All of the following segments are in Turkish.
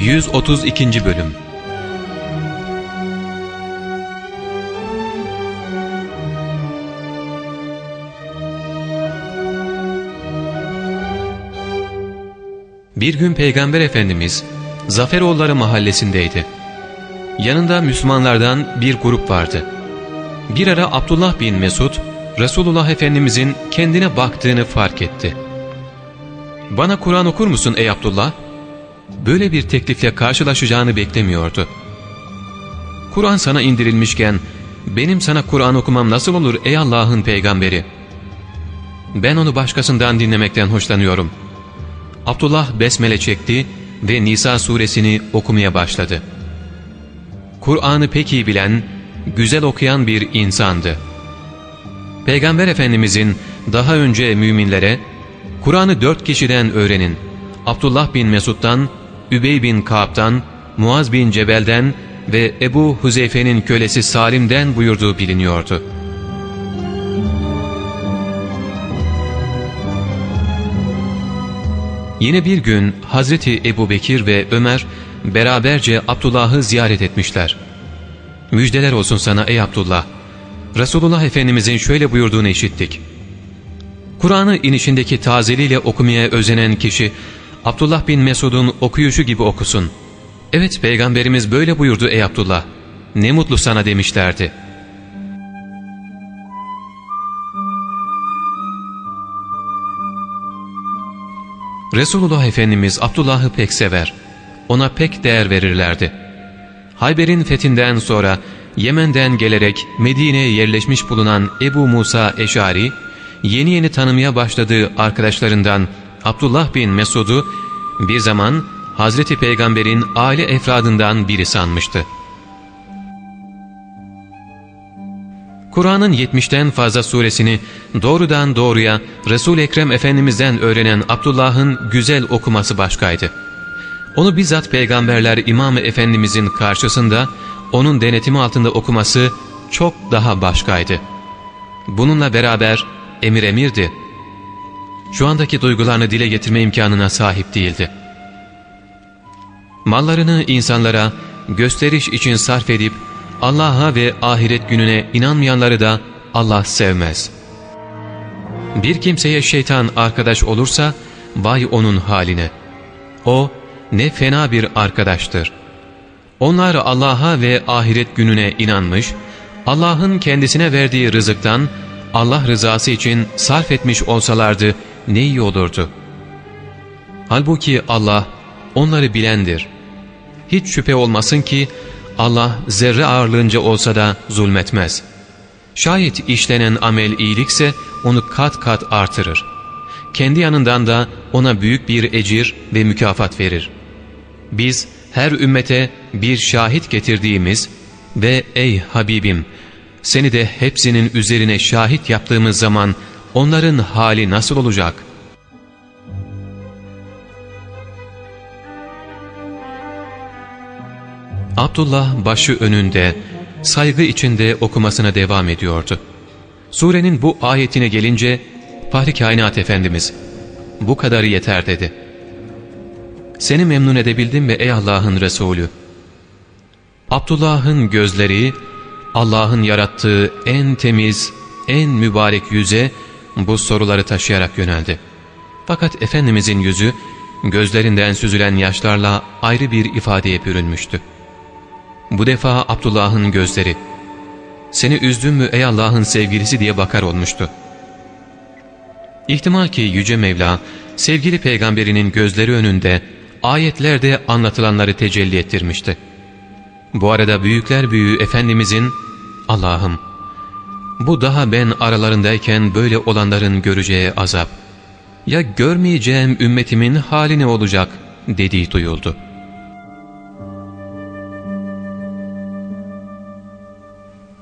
132. Bölüm Bir gün Peygamber Efendimiz Zaferoğulları mahallesindeydi. Yanında Müslümanlardan bir grup vardı. Bir ara Abdullah bin Mesud, Resulullah Efendimizin kendine baktığını fark etti. ''Bana Kur'an okur musun ey Abdullah?'' Böyle bir teklifle karşılaşacağını beklemiyordu. ''Kur'an sana indirilmişken benim sana Kur'an okumam nasıl olur ey Allah'ın peygamberi?'' ''Ben onu başkasından dinlemekten hoşlanıyorum.'' Abdullah besmele çekti ve Nisa suresini okumaya başladı. Kur'an'ı pek iyi bilen, güzel okuyan bir insandı. Peygamber Efendimizin daha önce müminlere, Kur'an'ı dört kişiden öğrenin. Abdullah bin Mesud'dan, Übey bin Kaab'dan, Muaz bin Cebel'den ve Ebu Huzeyfe'nin kölesi Salim'den buyurduğu biliniyordu. Yine bir gün Hazreti Ebu Bekir ve Ömer beraberce Abdullah'ı ziyaret etmişler. Müjdeler olsun sana ey Abdullah. Resulullah Efendimizin şöyle buyurduğunu işittik. Kur'an'ı inişindeki tazeliyle okumaya özenen kişi Abdullah bin Mesud'un okuyuşu gibi okusun. Evet peygamberimiz böyle buyurdu ey Abdullah. Ne mutlu sana demişlerdi. Resulullah Efendimiz Abdullah'ı pek sever. Ona pek değer verirlerdi. Hayber'in fethinden sonra Yemen'den gelerek Medine'ye yerleşmiş bulunan Ebu Musa Eşari, yeni yeni tanımaya başladığı arkadaşlarından Abdullah bin Mesud'u bir zaman Hazreti Peygamber'in aile efradından biri sanmıştı. Kur'an'ın 70'ten fazla suresini doğrudan doğruya resul Ekrem Efendimiz'den öğrenen Abdullah'ın güzel okuması başkaydı. Onu bizzat peygamberler İmam-ı Efendimiz'in karşısında onun denetimi altında okuması çok daha başkaydı. Bununla beraber emir emirdi. Şu andaki duygularını dile getirme imkanına sahip değildi. Mallarını insanlara gösteriş için sarf edip Allah'a ve ahiret gününe inanmayanları da Allah sevmez. Bir kimseye şeytan arkadaş olursa vay onun haline. O ne fena bir arkadaştır. Onlar Allah'a ve ahiret gününe inanmış, Allah'ın kendisine verdiği rızıktan Allah rızası için sarf etmiş olsalardı ne iyi olurdu. Halbuki Allah onları bilendir. Hiç şüphe olmasın ki Allah zerre ağırlığınca olsa da zulmetmez. Şayet işlenen amel iyilikse onu kat kat artırır. Kendi yanından da ona büyük bir ecir ve mükafat verir. Biz her ümmete bir şahit getirdiğimiz ve ey Habibim seni de hepsinin üzerine şahit yaptığımız zaman onların hali nasıl olacak? Abdullah başı önünde, saygı içinde okumasına devam ediyordu. Surenin bu ayetine gelince, Fahri Kainat Efendimiz, bu kadarı yeter dedi. Seni memnun edebildim mi ey Allah'ın Resulü? Abdullah'ın gözleri, Allah'ın yarattığı en temiz, en mübarek yüze bu soruları taşıyarak yöneldi. Fakat Efendimizin yüzü, gözlerinden süzülen yaşlarla ayrı bir ifadeye bürünmüştü. Bu defa Abdullah'ın gözleri, ''Seni üzdüm mü ey Allah'ın sevgilisi?'' diye bakar olmuştu. İhtimal ki Yüce Mevla, sevgili peygamberinin gözleri önünde, ayetlerde anlatılanları tecelli ettirmişti. Bu arada büyükler büyüğü Efendimizin, ''Allah'ım, bu daha ben aralarındayken böyle olanların göreceği azap. Ya görmeyeceğim ümmetimin hali ne olacak?'' dediği duyuldu.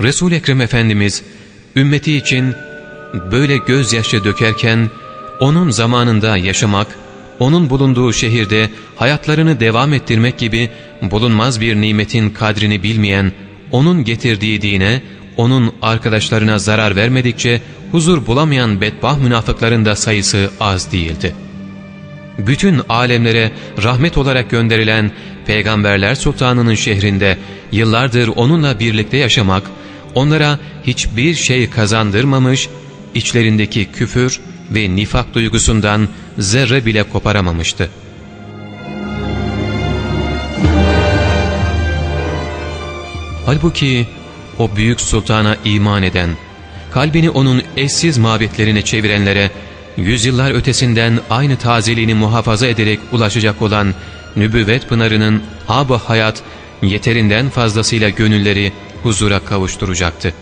Resul-i Ekrem Efendimiz ümmeti için böyle gözyaşı dökerken onun zamanında yaşamak, onun bulunduğu şehirde hayatlarını devam ettirmek gibi bulunmaz bir nimetin kadrini bilmeyen, onun getirdiği dine, onun arkadaşlarına zarar vermedikçe huzur bulamayan bedbah münafıkların da sayısı az değildi. bütün alemlere rahmet olarak gönderilen Peygamberler Sultanı'nın şehrinde yıllardır onunla birlikte yaşamak, onlara hiçbir şey kazandırmamış, içlerindeki küfür ve nifak duygusundan zerre bile koparamamıştı. Halbuki o büyük sultana iman eden, kalbini onun eşsiz mabetlerine çevirenlere, yüzyıllar ötesinden aynı tazeliğini muhafaza ederek ulaşacak olan nübüvvet pınarının ab hayat yeterinden fazlasıyla gönülleri huzura kavuşturacaktı.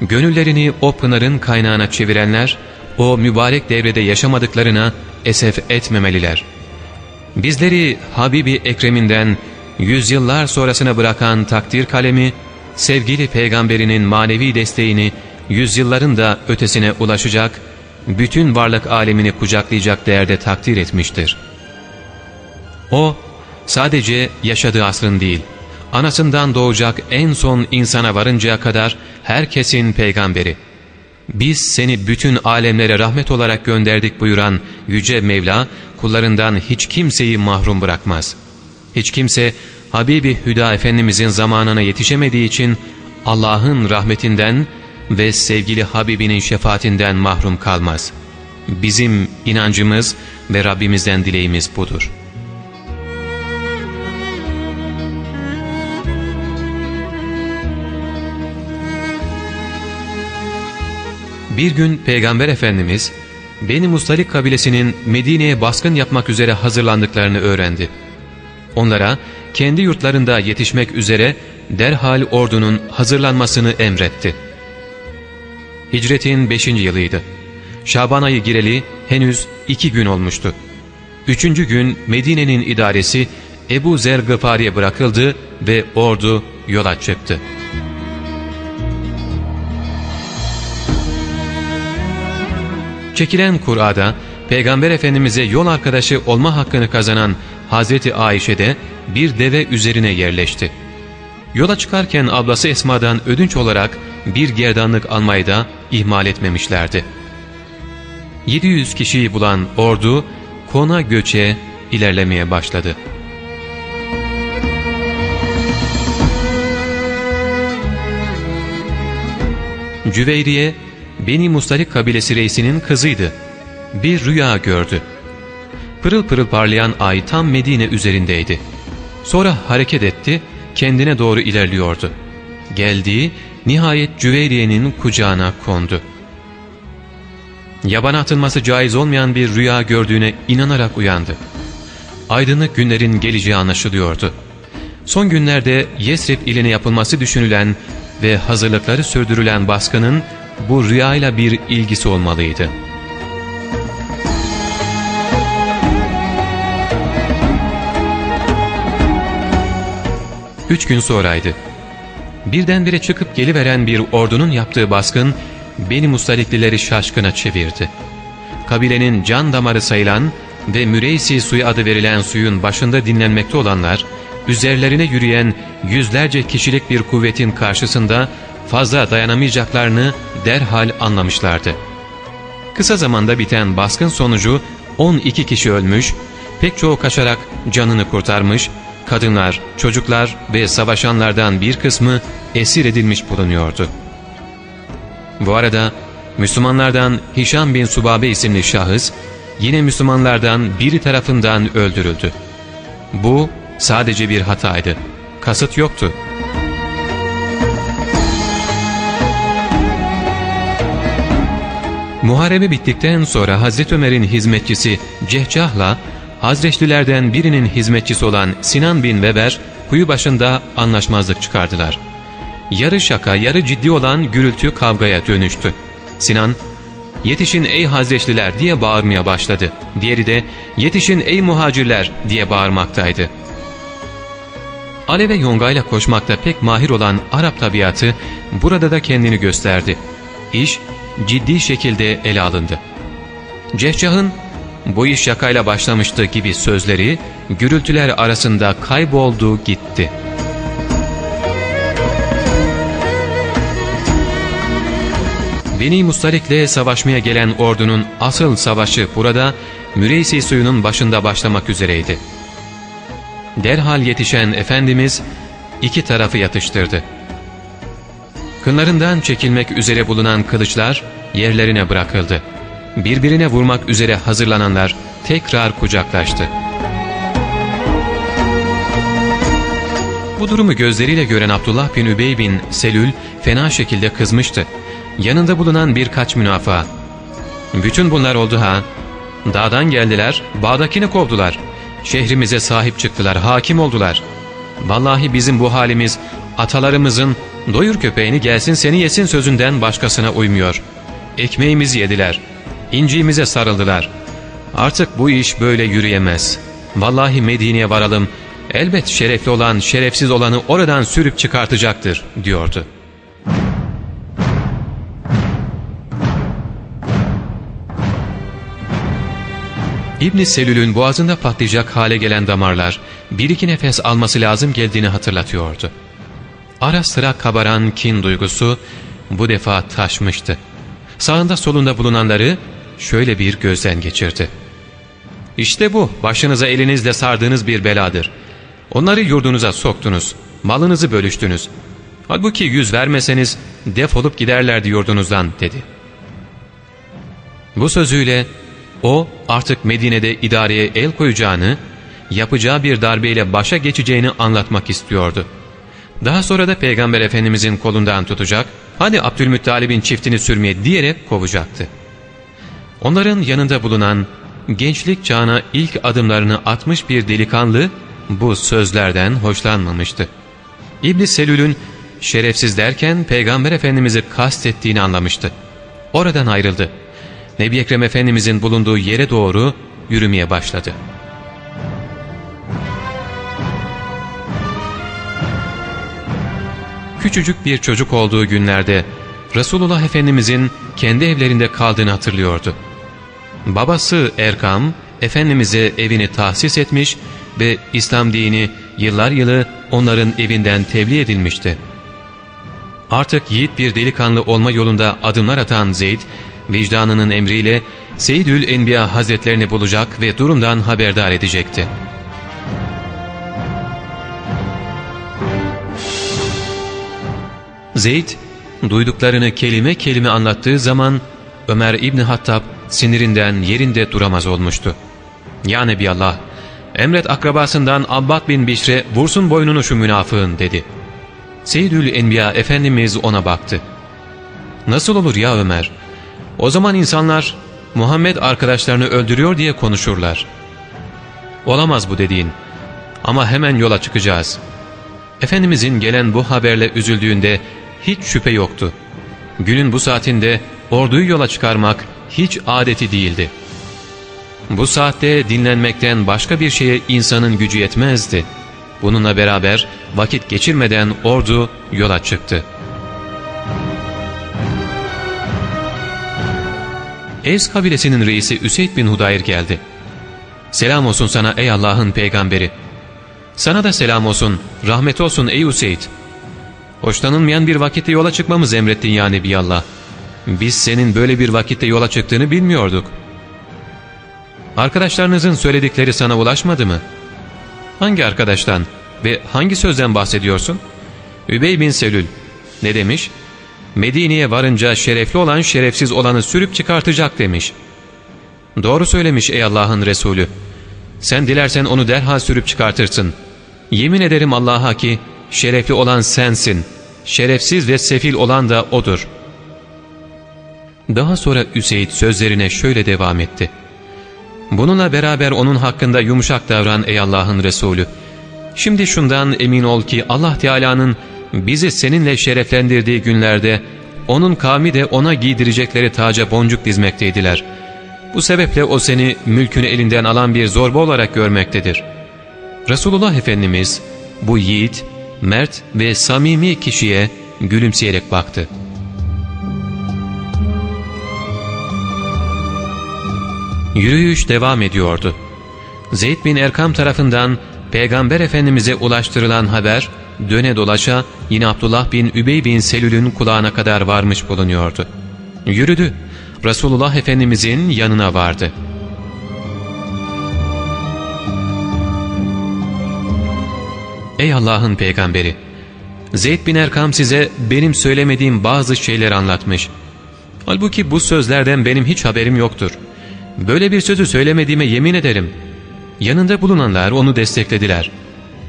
Gönüllerini o pınarın kaynağına çevirenler, o mübarek devrede yaşamadıklarına esef etmemeliler. Bizleri Habibi Ekrem'inden yüzyıllar sonrasına bırakan takdir kalemi, sevgili peygamberinin manevi desteğini yüzyılların da ötesine ulaşacak, bütün varlık alemini kucaklayacak değerde takdir etmiştir. O, sadece yaşadığı asrın değil, anasından doğacak en son insana varıncaya kadar herkesin peygamberi. Biz seni bütün alemlere rahmet olarak gönderdik buyuran Yüce Mevla, kullarından hiç kimseyi mahrum bırakmaz. Hiç kimse Habibi Hüda Efendimizin zamanına yetişemediği için Allah'ın rahmetinden ve sevgili Habibinin şefaatinden mahrum kalmaz. Bizim inancımız ve Rabbimizden dileğimiz budur. Bir gün Peygamber Efendimiz, Beni Mustalik kabilesinin Medine'ye baskın yapmak üzere hazırlandıklarını öğrendi. Onlara kendi yurtlarında yetişmek üzere derhal ordunun hazırlanmasını emretti. Hicretin 5. yılıydı. Şaban ayı gireli henüz iki gün olmuştu. Üçüncü gün Medine'nin idaresi Ebu Zer Gıfari'ye bırakıldı ve ordu yola çıktı. Çekilen Kur'a'da Peygamber Efendimiz'e yol arkadaşı olma hakkını kazanan Hazreti Ayşe de bir deve üzerine yerleşti. Yola çıkarken ablası Esma'dan ödünç olarak bir gerdanlık almayı da ihmal etmemişlerdi. 700 kişiyi bulan ordu Kona göçe ilerlemeye başladı. Cüveyriye, Beni Mustalik kabilesi reisinin kızıydı. Bir rüya gördü. Pırıl pırıl parlayan ay tam Medine üzerindeydi. Sonra hareket etti, kendine doğru ilerliyordu. Geldiği nihayet Cüveyriye'nin kucağına kondu. Yabana atılması caiz olmayan bir rüya gördüğüne inanarak uyandı. Aydınlık günlerin geleceği anlaşılıyordu. Son günlerde Yesrib iline yapılması düşünülen ve hazırlıkları sürdürülen baskının bu rüyayla bir ilgisi olmalıydı. Üç gün sonraydı. Birdenbire çıkıp geliveren bir ordunun yaptığı baskın Beni Mustaliklileri şaşkına çevirdi. Kabilenin can damarı sayılan ve Müreysi suyu adı verilen suyun başında dinlenmekte olanlar, üzerlerine yürüyen yüzlerce kişilik bir kuvvetin karşısında fazla dayanamayacaklarını derhal anlamışlardı. Kısa zamanda biten baskın sonucu 12 kişi ölmüş, pek çoğu kaçarak canını kurtarmış, kadınlar, çocuklar ve savaşanlardan bir kısmı esir edilmiş bulunuyordu. Bu arada Müslümanlardan Hişam bin Subabe isimli şahıs yine Müslümanlardan biri tarafından öldürüldü. Bu sadece bir hataydı. Kasıt yoktu. Muharebe bittikten sonra Hazreti Ömer'in hizmetçisi Cehcah'la Hazreçlilerden birinin hizmetçisi olan Sinan bin Weber kuyu başında anlaşmazlık çıkardılar. Yarı şaka yarı ciddi olan gürültü kavgaya dönüştü. Sinan yetişin ey Hazreçliler diye bağırmaya başladı. Diğeri de yetişin ey muhacirler diye bağırmaktaydı. Aleve yongayla koşmakta pek mahir olan Arap tabiatı burada da kendini gösterdi. İş ciddi şekilde ele alındı. Cehcah'ın bu iş şakayla başlamıştı gibi sözleri gürültüler arasında kayboldu gitti. Beni Mustalik'le savaşmaya gelen ordunun asıl savaşı burada Müreysi suyunun başında başlamak üzereydi. Derhal yetişen Efendimiz iki tarafı yatıştırdı. Kınlarından çekilmek üzere bulunan kılıçlar yerlerine bırakıldı. Birbirine vurmak üzere hazırlananlar tekrar kucaklaştı. Bu durumu gözleriyle gören Abdullah bin Übey bin Selül fena şekilde kızmıştı. Yanında bulunan birkaç münafığa. Bütün bunlar oldu ha. Dağdan geldiler, bağdakini kovdular. Şehrimize sahip çıktılar, hakim oldular. Vallahi bizim bu halimiz atalarımızın doyur köpeğini gelsin seni yesin sözünden başkasına uymuyor. Ekmeğimizi yediler. İnciğimize sarıldılar. Artık bu iş böyle yürüyemez. Vallahi Medine'ye varalım. Elbet şerefli olan şerefsiz olanı oradan sürüp çıkartacaktır diyordu. İbn Selül'ün boğazında patlayacak hale gelen damarlar bir iki nefes alması lazım geldiğini hatırlatıyordu. Ara sıra kabaran kin duygusu bu defa taşmıştı. Sağında solunda bulunanları şöyle bir gözden geçirdi. İşte bu başınıza elinizle sardığınız bir beladır. Onları yurdunuza soktunuz, malınızı bölüştünüz. Halbuki yüz vermeseniz defolup giderlerdi yurdunuzdan dedi. Bu sözüyle o artık Medine'de idareye el koyacağını, yapacağı bir darbeyle başa geçeceğini anlatmak istiyordu. Daha sonra da Peygamber Efendimizin kolundan tutacak, hadi Abdülmuttalib'in çiftini sürmeye diyerek kovacaktı. Onların yanında bulunan gençlik çağına ilk adımlarını atmış bir delikanlı bu sözlerden hoşlanmamıştı. İblis Selül'ün şerefsiz derken Peygamber Efendimiz'i kastettiğini anlamıştı. Oradan ayrıldı. Nebi Ekrem Efendimizin bulunduğu yere doğru yürümeye başladı. Küçücük bir çocuk olduğu günlerde Resulullah Efendimizin kendi evlerinde kaldığını hatırlıyordu. Babası Erkam, Efendimiz'e evini tahsis etmiş ve İslam dini yıllar yılı onların evinden tebliğ edilmişti. Artık yiğit bir delikanlı olma yolunda adımlar atan Zeyd, vicdanının emriyle Seyyidül Enbiya Hazretlerini bulacak ve durumdan haberdar edecekti. Zeyd, duyduklarını kelime kelime anlattığı zaman Ömer İbni Hattab sinirinden yerinde duramaz olmuştu. ''Ya Nebiallah, emret akrabasından Abbad bin Bişre vursun boynunu şu münafığın.'' dedi. Seyyidül Enbiya Efendimiz ona baktı. ''Nasıl olur ya Ömer? O zaman insanlar Muhammed arkadaşlarını öldürüyor diye konuşurlar. Olamaz bu dediğin. Ama hemen yola çıkacağız. Efendimizin gelen bu haberle üzüldüğünde hiç şüphe yoktu. Günün bu saatinde orduyu yola çıkarmak hiç adeti değildi. Bu saatte dinlenmekten başka bir şeye insanın gücü yetmezdi. Bununla beraber vakit geçirmeden ordu yola çıktı. Evs kabilesinin reisi Üseyd bin Hudayr geldi. ''Selam olsun sana ey Allah'ın peygamberi. Sana da selam olsun, rahmet olsun ey Üseyd. Hoşlanılmayan bir vakitte yola çıkmamız emrettin ya Nebiyallah. Biz senin böyle bir vakitte yola çıktığını bilmiyorduk. Arkadaşlarınızın söyledikleri sana ulaşmadı mı? Hangi arkadaştan ve hangi sözden bahsediyorsun? Übey bin Selül. Ne demiş?'' Medine'ye varınca şerefli olan şerefsiz olanı sürüp çıkartacak demiş. Doğru söylemiş ey Allah'ın Resulü. Sen dilersen onu derhal sürüp çıkartırsın. Yemin ederim Allah'a ki şerefli olan sensin. Şerefsiz ve sefil olan da O'dur. Daha sonra Üseyd sözlerine şöyle devam etti. Bununla beraber onun hakkında yumuşak davran ey Allah'ın Resulü. Şimdi şundan emin ol ki Allah Teala'nın bizi seninle şereflendirdiği günlerde onun kavmi de ona giydirecekleri taca boncuk dizmekteydiler. Bu sebeple o seni mülkünü elinden alan bir zorba olarak görmektedir. Resulullah Efendimiz bu yiğit, mert ve samimi kişiye gülümseyerek baktı. Yürüyüş devam ediyordu. Zeyd bin Erkam tarafından Peygamber Efendimiz'e ulaştırılan haber döne dolaşa yine Abdullah bin Übey bin Selül'ün kulağına kadar varmış bulunuyordu. Yürüdü. Resulullah Efendimiz'in yanına vardı. Ey Allah'ın peygamberi! Zeyd bin Erkam size benim söylemediğim bazı şeyler anlatmış. Halbuki bu sözlerden benim hiç haberim yoktur.'' Böyle bir sözü söylemediğime yemin ederim. Yanında bulunanlar onu desteklediler.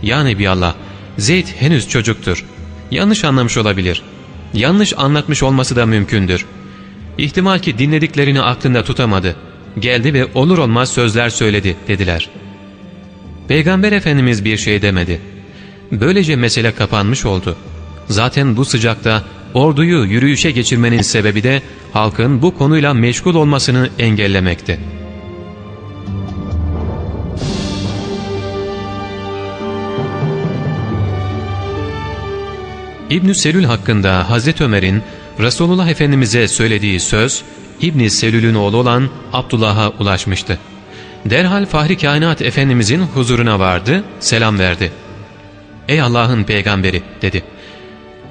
Ya Nebiallah, Zeyd henüz çocuktur. Yanlış anlamış olabilir. Yanlış anlatmış olması da mümkündür. İhtimal ki dinlediklerini aklında tutamadı. Geldi ve olur olmaz sözler söyledi dediler. Peygamber Efendimiz bir şey demedi. Böylece mesele kapanmış oldu. Zaten bu sıcakta orduyu yürüyüşe geçirmenin sebebi de halkın bu konuyla meşgul olmasını engellemekti. ibn Selül hakkında Hazreti Ömer'in Resulullah Efendimiz'e söylediği söz ibn Selül'ün oğlu olan Abdullah'a ulaşmıştı. Derhal Fahri Kainat Efendimizin huzuruna vardı, selam verdi. ''Ey Allah'ın peygamberi'' dedi.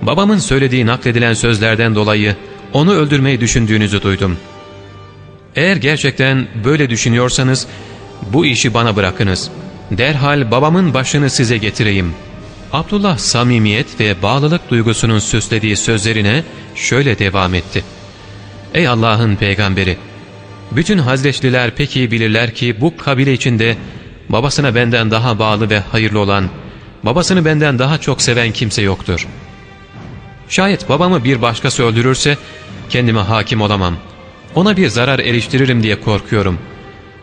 ''Babamın söylediği nakledilen sözlerden dolayı onu öldürmeyi düşündüğünüzü duydum. Eğer gerçekten böyle düşünüyorsanız bu işi bana bırakınız. Derhal babamın başını size getireyim.'' Abdullah samimiyet ve bağlılık duygusunun süslediği sözlerine şöyle devam etti. ''Ey Allah'ın peygamberi! Bütün Hazreçliler pek iyi bilirler ki bu kabile içinde babasına benden daha bağlı ve hayırlı olan, babasını benden daha çok seven kimse yoktur. Şayet babamı bir başkası öldürürse kendime hakim olamam. Ona bir zarar eriştiririm diye korkuyorum.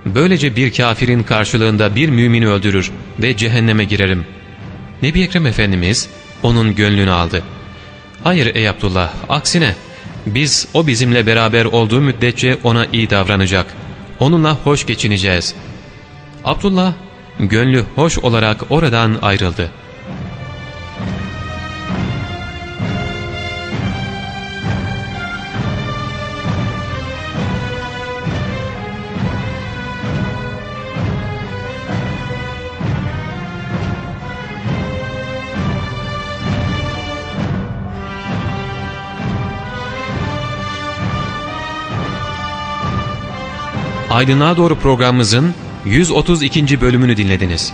Böylece bir kafirin karşılığında bir mümini öldürür ve cehenneme girerim. Nebi Ekrem Efendimiz onun gönlünü aldı. Hayır ey Abdullah aksine biz o bizimle beraber olduğu müddetçe ona iyi davranacak. Onunla hoş geçineceğiz. Abdullah gönlü hoş olarak oradan ayrıldı. Aydınlığa Doğru programımızın 132. bölümünü dinlediniz.